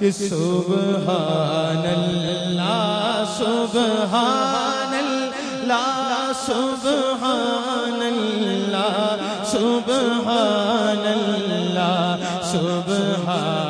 کہ سبحان اللہ سبحان اللہ سبحان اللہ سبحان اللہ سبحان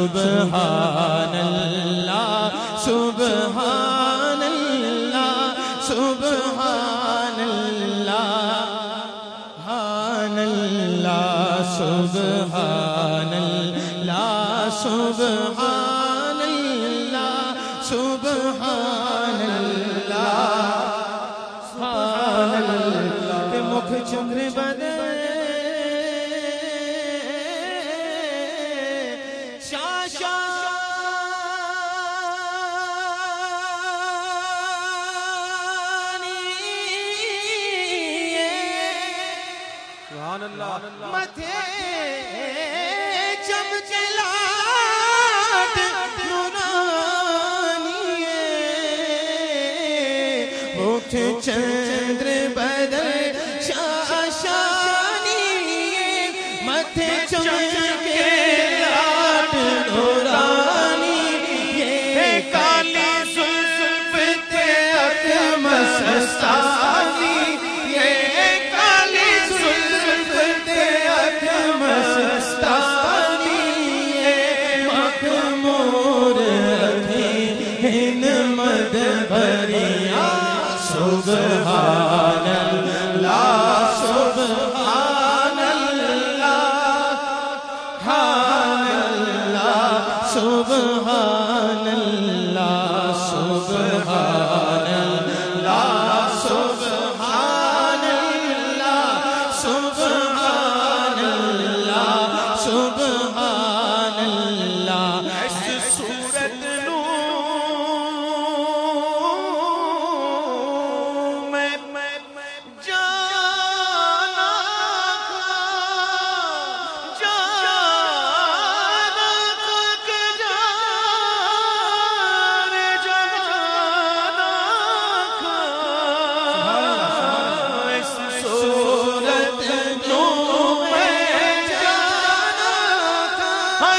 سبحان اللہ سبحان اللہ سبحان اللہ سبحان اللہ سبحان اللہ سبحان اللہ سبحان اللہ سبحان اللہ مکھ چندر بدل چندر سہارا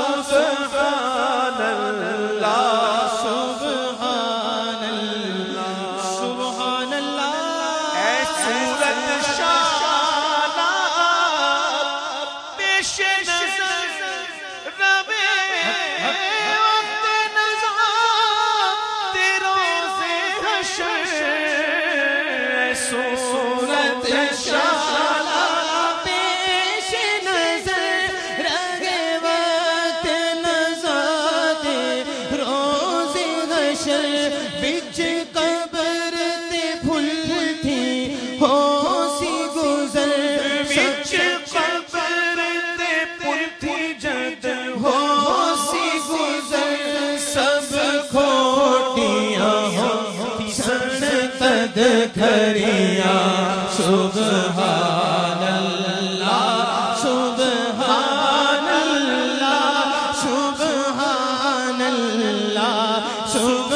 سفر قد سبحان اللہ سبحان اللہ سبحان اللہ سبحان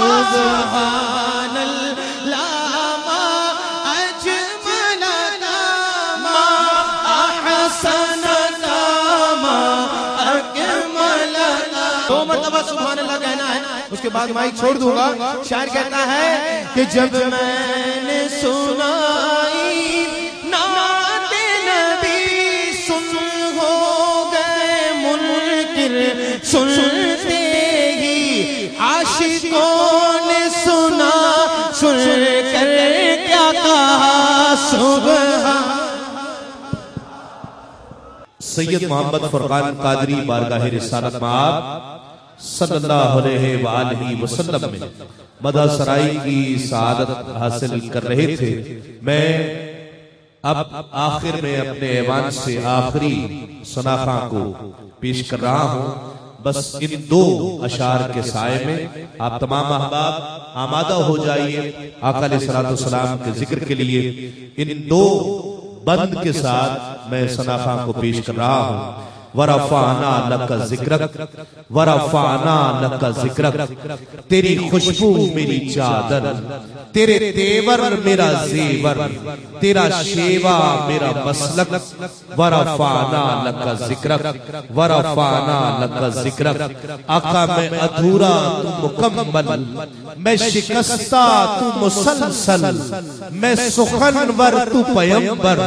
سبحان اللہ ما أجملنا ما أحسننا ما أكملنا دو مرتبہ سبحان اللہ کہنا ہے، اس کے بعد مائک چھوڑ دوں گا۔ شاعر کہتا ہے کہ جب میں نے سنا سید محمد فرقان قادری بارگاہ رسالت معاب صلی اللہ علیہ وآلہ وسلم میں مدہ سرائی کی سعادت حاصل کر رہے تھے۔ میں اب آخر میں اپنے ایوان سے آخری سناخاں کو پیش کر رہا ہوں۔ بس ان دو اشار کے سائے میں آپ تمام احباب آمادہ ہو جائیے۔ آقا علیہ السلام کے ذکر کے لیے ان دو بند کے ساتھ میں سناخاں کو پیش کر رہا ہوں۔ ورفانا لک ذکرک ورفانا لک ذکرک۔ تیری خوشبو میری چادر، تیرے تیور میرا زیور، تیرا شیوا میرا مسلک۔ ورفانا لک ذکرک ورفانا لک ذکرک۔ آقا، میں ادھورا تو مکمل، میں شکستہ تو مسلسل۔ میں سخنور تو پیمبر۔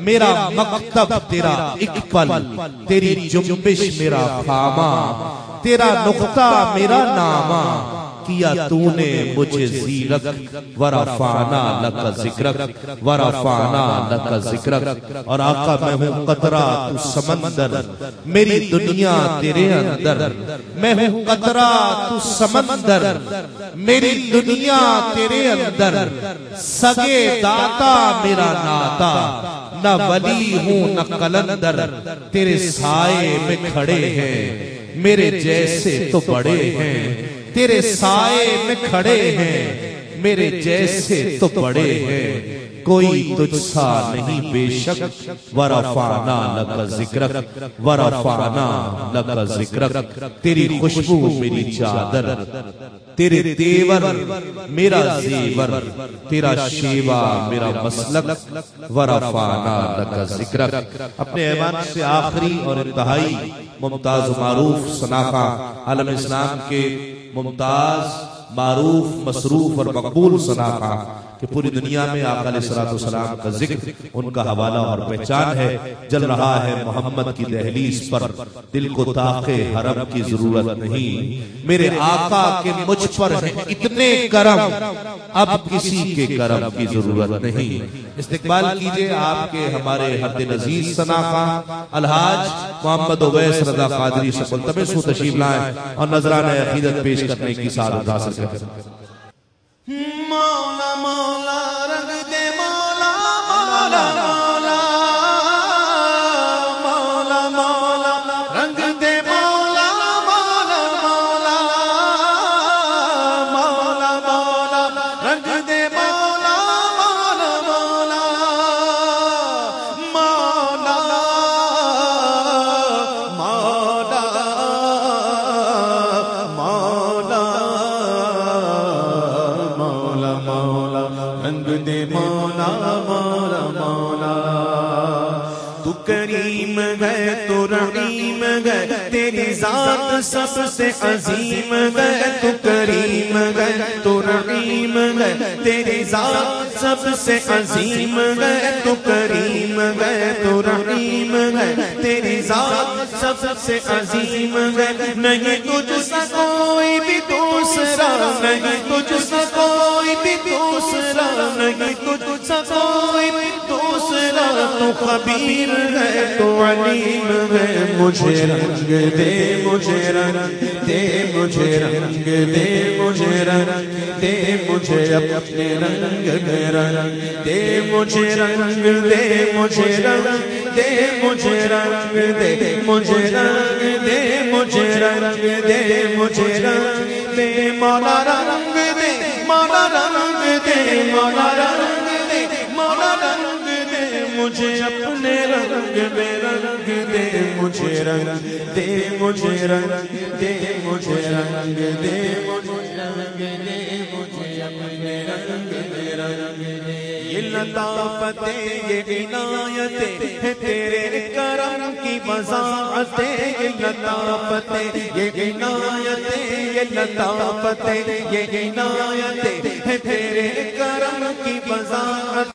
میرا مکتب تیرا اکپل تیری جنبش میرا خاما تیرا نقطہ میرا نامہ، کیا تو نے مجھے زیرک ورفانا لکا ذکرک ورفانا لکا ذکرک، اور آقا میں ہوں قطرہ تو سمندر، میری دنیا تیرے اندر، میں ہوں قطرہ تو سمندر، میری دنیا تیرے اندر، سگے داتا میرا ناتا نہ ولی ہوں نہ قلندر، تیرے سائے میں کھڑے ہیں۔ میرے جیسے تو بڑے ہیں۔ تیرے سائے میں کھڑے ہیں۔ میرے جیسے تو بڑے ہیں۔ کوئی تجھ سا نہیں بے شک ورفانا لکا ذکرک ورفانا لکا ذکرک۔ تیری خوشبو میری چادر، تیرے تیور میرا زیور، تیرا شیوا میرا مسلک۔ ورفانا لکا ذکرک۔ اپنے ایمان سے آخری اور انتہائی ممتاز و معروف سناخہ عالم اسلام کے ممتاز، معروف، مصروف اور مقبول سناخہ کہ پوری دنیا میں آقا علیہ السلام کا ذکر ان کا حوالہ اور پہچان ہے، جل رہا ہے محمد کی دہلیز پر۔ دل کو تاقے حرم کی ضرورت نہیں۔ میرے آقا کے مجھ پر ہے اتنے کرم۔ اب کسی کے کرم کی ضرورت نہیں۔ استقبال کیجیے آپ کے ہمارے حد نزیز سناقہ الحاج محمد عویس رضا قادری سے ملتمس تشریف لائیں اور نظرانہ عقیدت پیش کرنے کی سعادت حاصل کریں۔ مولا مولا رنگ دے مولا مولا مولا۔ مولا رحیم ہے تیری ذات سب سے عظیم ہے تو کریم ہے تو رحیم ہے تیری ذات سب سے عظیم ہے تو کریم ہے تو رحیم ہے تیری ذات سب سے عظیم ہے نہیں تجھ سا کوئی بھی دوسرا، نہیں تجھ سا کوئی بھی دوسرا، نہیں تجھ سا کوئی تو خبیر ہے تو علیم ہے مجھے رنگ دے مجھے رنگ دے مجھے رنگ دے مجھے رنگ دے مجھے اپنے رنگ میرا رنگ دے مجھے رنگ دے مجھے رنگ دے مجھے رنگ دے مجھے رنگ دے مجھے رنگ دے مجھے رنگ دے مولا رنگ دے مولا رنگ دے مولا رنگ مجھے اپنے رنگ میں رنگ دے، مجھے رنگ دے، مجھے رنگ دے، مجھے رنگ دے مجھے رنگ دے مجھے اپنے رنگ میں رنگ دے یہ لطافت، یہ عنایت ہے تیرے کرم کی وضاحت، یہ لطافت، یہ عنایت، یہ لطافت، یہ عنایت ہے تیرے کرم کی وضاحت